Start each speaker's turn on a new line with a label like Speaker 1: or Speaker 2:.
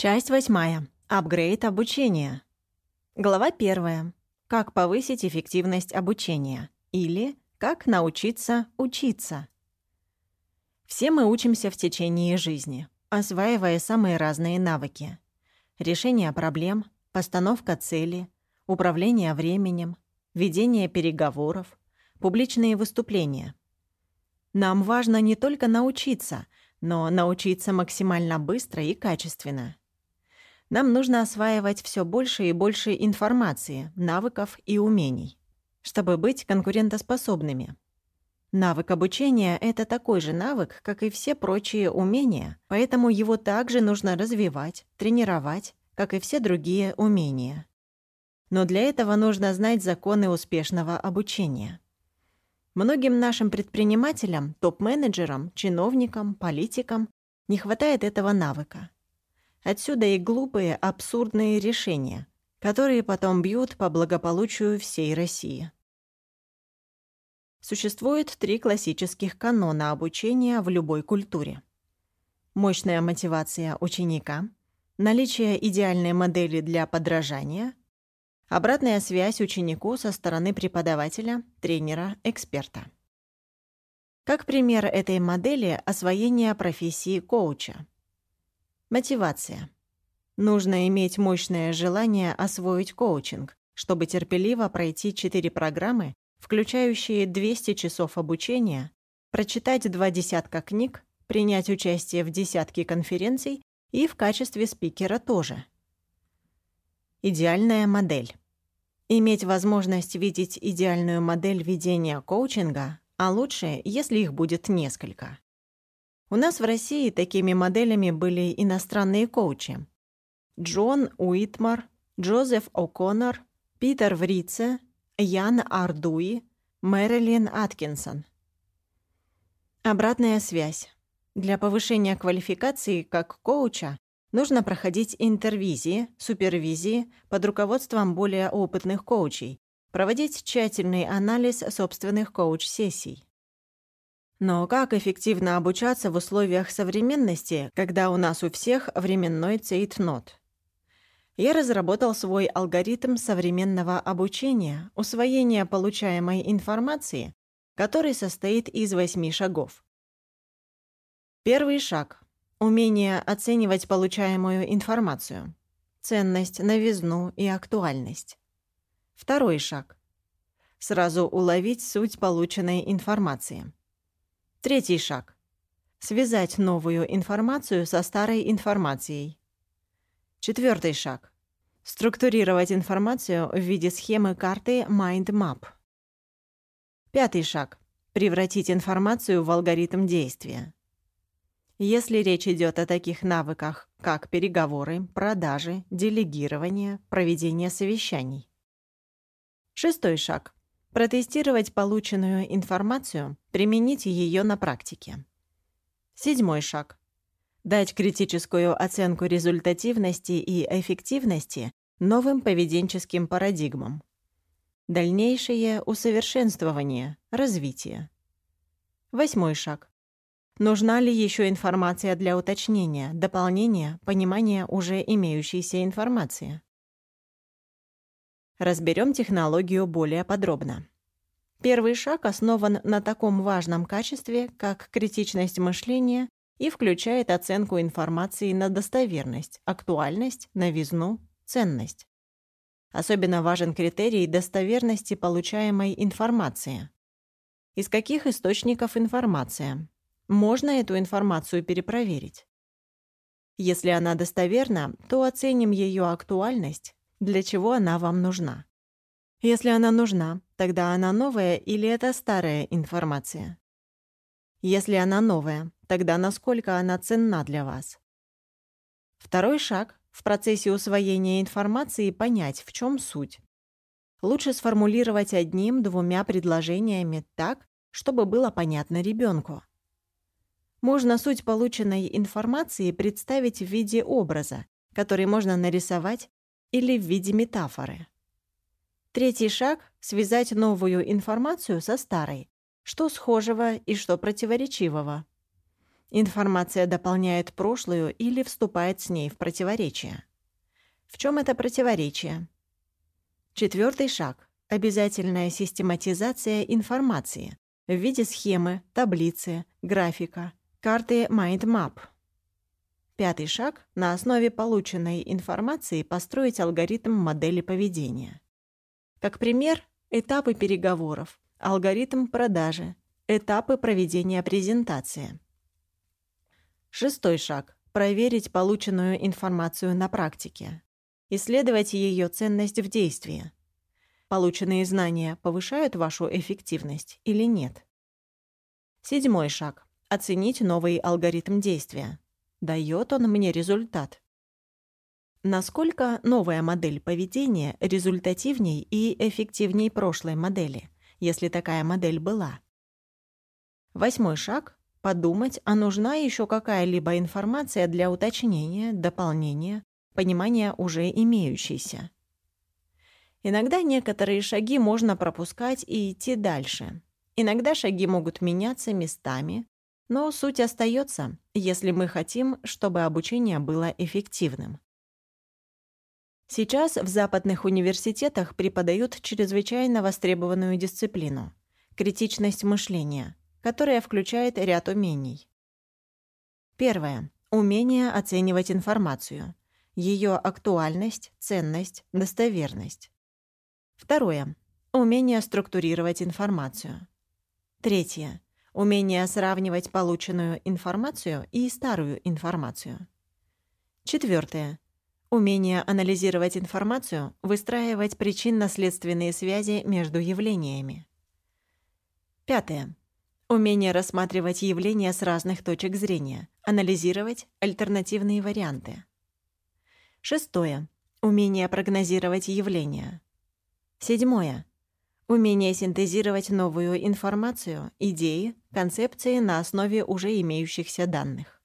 Speaker 1: Часть восьмая. Апгрейд обучения. Глава первая. Как повысить эффективность обучения. Или как научиться учиться. Все мы учимся в течение жизни, осваивая самые разные навыки. Решение проблем, постановка цели, управление временем, ведение переговоров, публичные выступления. Нам важно не только научиться, но научиться максимально быстро и качественно — нам нужно осваивать все больше и больше информации, навыков и умений, чтобы быть конкурентоспособными. Навык обучения — это такой же навык, как и все прочие умения, поэтому его также нужно развивать, тренировать, как и все другие умения. Но для этого нужно знать законы успешного обучения. Многим нашим предпринимателям, топ-менеджерам, чиновникам, политикам не хватает этого навыка. Отсюда и глупые, абсурдные решения, которые потом бьют по благополучию всей России. Существует три классических канона обучения в любой культуре. Мощная мотивация ученика, наличие идеальной модели для подражания, обратная связь ученику со стороны преподавателя, тренера, эксперта. Как пример этой модели – освоение профессии коуча – Мотивация. Нужно иметь мощное желание освоить коучинг, чтобы терпеливо пройти четыре программы, включающие 200 часов обучения, прочитать два десятка книг, принять участие в десятке конференций и в качестве спикера тоже. Идеальная модель. Иметь возможность видеть идеальную модель ведения коучинга, а лучше, если их будет несколько. У нас в России такими моделями были иностранные коучи. Джон Уитмар, Джозеф О'Коннор, Питер Врице, Ян Ардуи, Мэрилин Аткинсон. Обратная связь. Для повышения квалификации как коуча нужно проходить интервизии, супервизии под руководством более опытных коучей, проводить тщательный анализ собственных коуч-сессий. Но как эффективно обучаться в условиях современности, когда у нас у всех временной цейтнот? Я разработал свой алгоритм современного обучения, усвоения получаемой информации, который состоит из восьми шагов. Первый шаг — умение оценивать получаемую информацию, ценность, новизну и актуальность. Второй шаг — сразу уловить суть полученной информации. Третий шаг. Связать новую информацию со старой информацией. Четвертый шаг. Структурировать информацию в виде схемы карты Mind Map. Пятый шаг. Превратить информацию в алгоритм действия. Если речь идет о таких навыках, как переговоры, продажи, делегирование, проведение совещаний. Шестой шаг Протестировать полученную информацию, применить ее на практике. Седьмой шаг. Дать критическую оценку результативности и эффективности новым поведенческим парадигмам. Дальнейшее усовершенствование, развитие. Восьмой шаг. Нужна ли еще информация для уточнения, дополнения, понимания уже имеющейся информации? Разберем технологию более подробно. Первый шаг основан на таком важном качестве, как критичность мышления и включает оценку информации на достоверность, актуальность, новизну, ценность. Особенно важен критерий достоверности получаемой информации. Из каких источников информация? Можно эту информацию перепроверить? Если она достоверна, то оценим ее актуальность, для чего она вам нужна. Если она нужна, тогда она новая или это старая информация? Если она новая, тогда насколько она ценна для вас? Второй шаг в процессе усвоения информации понять, в чем суть. Лучше сформулировать одним-двумя предложениями так, чтобы было понятно ребенку. Можно суть полученной информации представить в виде образа, который можно нарисовать или в виде метафоры. Третий шаг — связать новую информацию со старой. Что схожего и что противоречивого. Информация дополняет прошлую или вступает с ней в противоречие. В чем это противоречие? Четвертый шаг — обязательная систематизация информации в виде схемы, таблицы, графика, карты MindMap. Пятый шаг — на основе полученной информации построить алгоритм модели поведения. Как пример — этапы переговоров, алгоритм продажи, этапы проведения презентации. Шестой шаг — проверить полученную информацию на практике. Исследовать ее ценность в действии. Полученные знания повышают вашу эффективность или нет? Седьмой шаг — оценить новый алгоритм действия. Дает он мне результат? Насколько новая модель поведения результативней и эффективней прошлой модели, если такая модель была? Восьмой шаг подумать, а нужна еще какая-либо информация для уточнения, дополнения, понимания уже имеющейся. Иногда некоторые шаги можно пропускать и идти дальше. Иногда шаги могут меняться местами, но суть остается, если мы хотим, чтобы обучение было эффективным. Сейчас в западных университетах преподают чрезвычайно востребованную дисциплину — критичность мышления, которая включает ряд умений. Первое. Умение оценивать информацию. Ее актуальность, ценность, достоверность. Второе. Умение структурировать информацию. Третье. Умение сравнивать полученную информацию и старую информацию. Четвертое. Умение анализировать информацию, выстраивать причинно-следственные связи между явлениями. Пятое. Умение рассматривать явления с разных точек зрения, анализировать альтернативные варианты. Шестое. Умение прогнозировать явления. Седьмое. Умение синтезировать новую информацию, идеи, концепции на основе уже имеющихся данных.